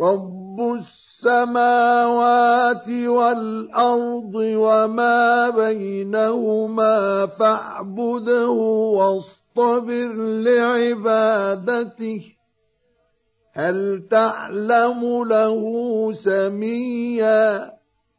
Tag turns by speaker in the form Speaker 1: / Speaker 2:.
Speaker 1: رب السماوات والارض وما بينهما فاعبده واصطبر لعبادته هل تعلم له سميا